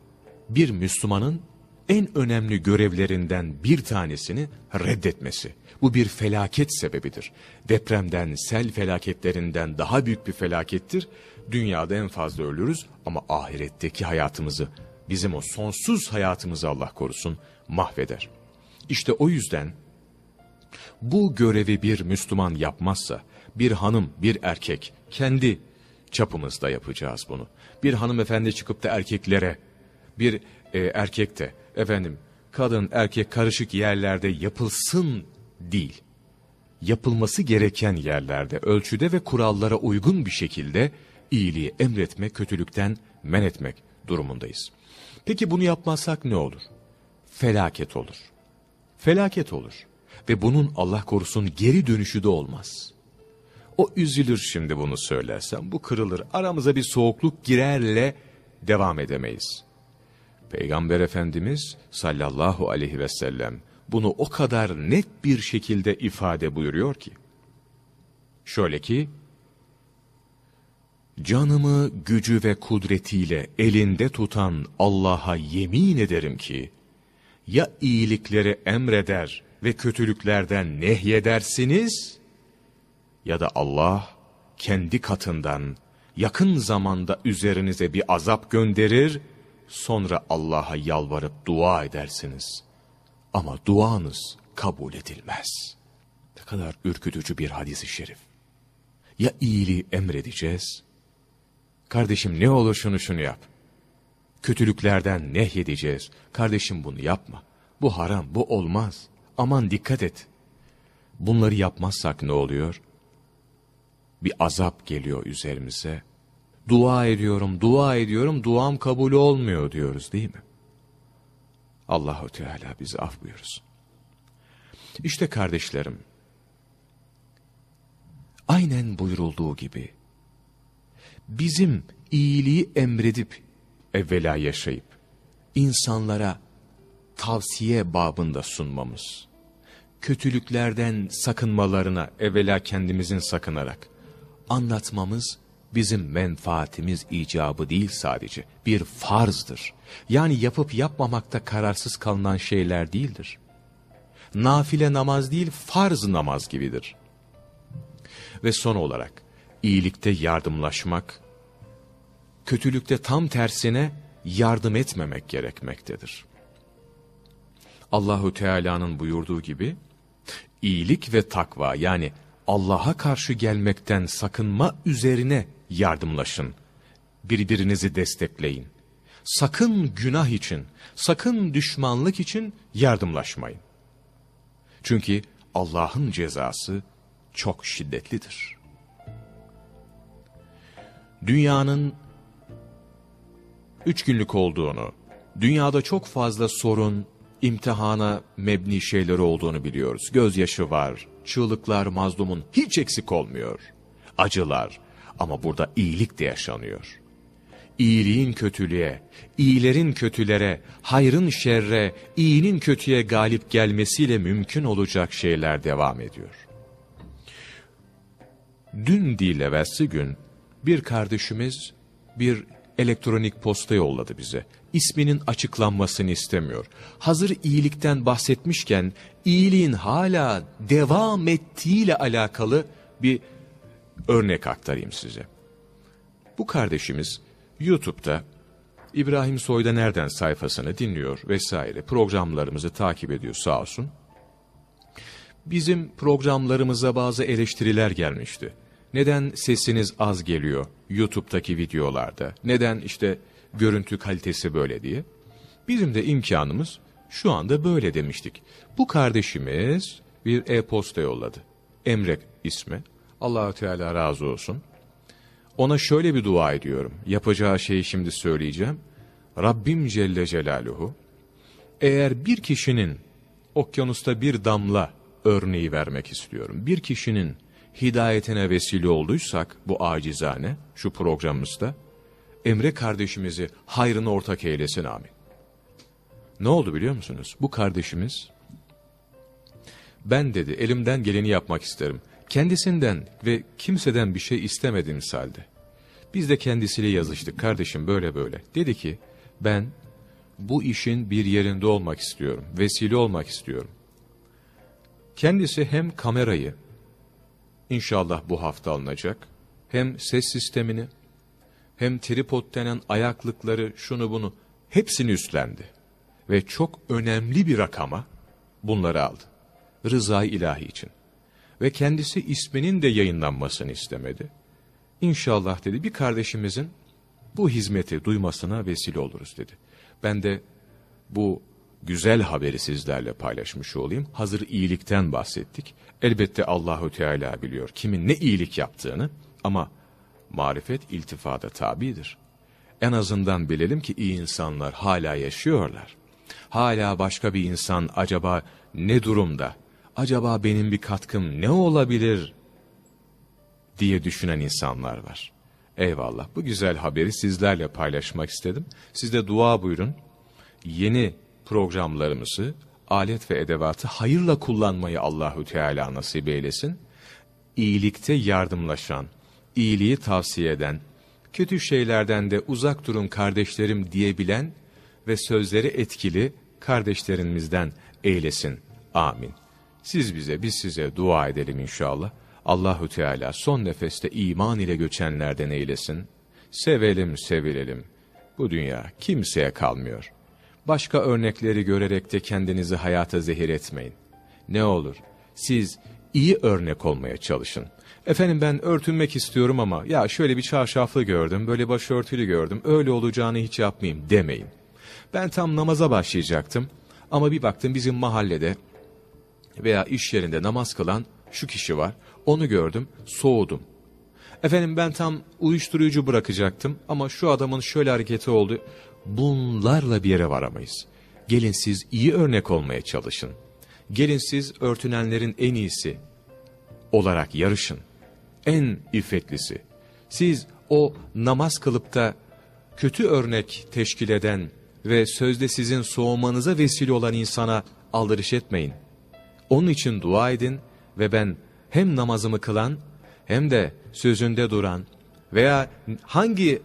bir Müslümanın en önemli görevlerinden bir tanesini reddetmesi. Bu bir felaket sebebidir. Depremden, sel felaketlerinden daha büyük bir felakettir. Dünyada en fazla ölürüz ama ahiretteki hayatımızı, bizim o sonsuz hayatımızı Allah korusun mahveder. İşte o yüzden bu görevi bir Müslüman yapmazsa, bir hanım, bir erkek kendi çapımızda yapacağız bunu. Bir hanımefendi çıkıp da erkeklere, bir e, erkek de efendim kadın erkek karışık yerlerde yapılsın değil. Yapılması gereken yerlerde ölçüde ve kurallara uygun bir şekilde iyiliği emretme, kötülükten men etmek durumundayız. Peki bunu yapmazsak ne olur? Felaket olur. Felaket olur. Ve bunun Allah korusun geri dönüşü de olmaz. O üzülür şimdi bunu söylersem. Bu kırılır. Aramıza bir soğukluk girerle devam edemeyiz. Peygamber Efendimiz sallallahu aleyhi ve sellem bunu o kadar net bir şekilde ifade buyuruyor ki. Şöyle ki, Canımı gücü ve kudretiyle elinde tutan Allah'a yemin ederim ki, ya iyilikleri emreder ve kötülüklerden nehyedersiniz, ya da Allah kendi katından yakın zamanda üzerinize bir azap gönderir, sonra Allah'a yalvarıp dua edersiniz. Ama duanız kabul edilmez. Ne kadar ürkütücü bir hadis-i şerif. Ya iyiliği emredeceğiz, kardeşim ne olur şunu şunu yap. Kötülüklerden nehyedeceğiz, kardeşim bunu yapma. Bu haram, bu olmaz. Aman dikkat et. Bunları yapmazsak ne oluyor? Bir azap geliyor üzerimize. Dua ediyorum, dua ediyorum, duam kabul olmuyor diyoruz değil mi? Allahu Teala bizi af buyursun. İşte kardeşlerim, aynen buyurulduğu gibi, bizim iyiliği emredip, evvela yaşayıp, insanlara tavsiye babında sunmamız, kötülüklerden sakınmalarına evvela kendimizin sakınarak, anlatmamız, bizim menfaatimiz icabı değil sadece, bir farzdır. Yani yapıp yapmamakta kararsız kalınan şeyler değildir. Nafile namaz değil, farz namaz gibidir. Ve son olarak, iyilikte yardımlaşmak, kötülükte tam tersine yardım etmemek gerekmektedir. Allahu Teala'nın buyurduğu gibi, iyilik ve takva yani Allah'a karşı gelmekten sakınma üzerine yardımlaşın. Birbirinizi destekleyin. Sakın günah için, sakın düşmanlık için yardımlaşmayın. Çünkü Allah'ın cezası çok şiddetlidir. Dünyanın üç günlük olduğunu, dünyada çok fazla sorun, imtihana mebni şeyleri olduğunu biliyoruz. Gözyaşı var, çığlıklar mazlumun hiç eksik olmuyor. Acılar ama burada iyilik de yaşanıyor. İyiliğin kötülüğe, iyilerin kötülere, hayrın şerre, iyinin kötüye galip gelmesiyle mümkün olacak şeyler devam ediyor. Dün değil evvelsi gün bir kardeşimiz bir elektronik posta yolladı bize. İsminin açıklanmasını istemiyor. Hazır iyilikten bahsetmişken iyiliğin hala devam ettiğiyle alakalı bir örnek aktarayım size. Bu kardeşimiz YouTube'da İbrahim Soyda Nereden sayfasını dinliyor vesaire programlarımızı takip ediyor sağ olsun. Bizim programlarımıza bazı eleştiriler gelmişti. Neden sesiniz az geliyor YouTube'daki videolarda? Neden işte görüntü kalitesi böyle diye? Bizim de imkanımız şu anda böyle demiştik. Bu kardeşimiz bir e-posta yolladı. Emre ismi. Allahü Teala razı olsun. Ona şöyle bir dua ediyorum. Yapacağı şeyi şimdi söyleyeceğim. Rabbim Celle Celaluhu eğer bir kişinin okyanusta bir damla örneği vermek istiyorum. Bir kişinin hidayetine vesile olduysak bu acizane şu programımızda Emre kardeşimizi hayrına ortak eylesin amin. Ne oldu biliyor musunuz? Bu kardeşimiz ben dedi elimden geleni yapmak isterim. Kendisinden ve kimseden bir şey istemediğimiz halde. Biz de kendisiyle yazıştık kardeşim böyle böyle. Dedi ki ben bu işin bir yerinde olmak istiyorum. Vesile olmak istiyorum. Kendisi hem kamerayı inşallah bu hafta alınacak. Hem ses sistemini hem tripod denen ayaklıkları şunu bunu hepsini üstlendi. Ve çok önemli bir rakama bunları aldı. Rızayı ilahi için. Ve kendisi isminin de yayınlanmasını istemedi. İnşallah dedi bir kardeşimizin bu hizmeti duymasına vesile oluruz dedi. Ben de bu güzel haberi sizlerle paylaşmış olayım. Hazır iyilikten bahsettik. Elbette Allahu Teala biliyor kimin ne iyilik yaptığını ama marifet iltifada tabidir. En azından bilelim ki iyi insanlar hala yaşıyorlar. Hala başka bir insan acaba ne durumda? Acaba benim bir katkım ne olabilir? diye düşünen insanlar var. Eyvallah bu güzel haberi sizlerle paylaşmak istedim. Siz de dua buyurun. yeni programlarımızı, alet ve edevatı hayırla kullanmayı Allahü Teala nasip eylesin. İyilikte yardımlaşan, iyiliği tavsiye eden, kötü şeylerden de uzak durun kardeşlerim diyebilen ve sözleri etkili kardeşlerimizden eylesin. Amin. Siz bize, biz size dua edelim inşallah. Allahü Teala son nefeste iman ile göçenlerden eylesin. Sevelim, sevilelim. Bu dünya kimseye kalmıyor. Başka örnekleri görerek de kendinizi hayata zehir etmeyin. Ne olur, siz iyi örnek olmaya çalışın. Efendim ben örtünmek istiyorum ama ya şöyle bir çarşaflı gördüm, böyle başörtülü gördüm, öyle olacağını hiç yapmayayım demeyin. Ben tam namaza başlayacaktım ama bir baktım bizim mahallede veya iş yerinde namaz kılan şu kişi var. Onu gördüm, soğudum. Efendim ben tam uyuşturucu bırakacaktım ama şu adamın şöyle hareketi oldu. Bunlarla bir yere varamayız. Gelin siz iyi örnek olmaya çalışın. Gelin siz örtünenlerin en iyisi olarak yarışın. En iffetlisi. Siz o namaz kılıp da kötü örnek teşkil eden ve sözde sizin soğumanıza vesile olan insana aldırış etmeyin. Onun için dua edin ve ben hem namazımı kılan hem de sözünde duran veya hangi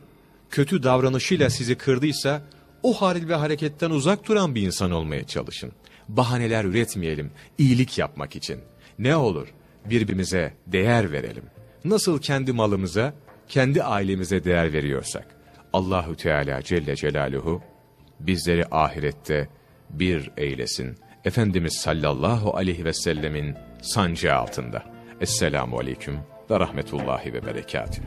kötü davranışıyla sizi kırdıysa o hal ve hareketten uzak duran bir insan olmaya çalışın. Bahaneler üretmeyelim iyilik yapmak için. Ne olur birbirimize değer verelim. Nasıl kendi malımıza, kendi ailemize değer veriyorsak. Allahü Teala Celle Celaluhu bizleri ahirette bir eylesin. Efendimiz sallallahu aleyhi ve sellemin sancı altında. Esselamu aleyküm ve rahmetullahi ve berekatühü.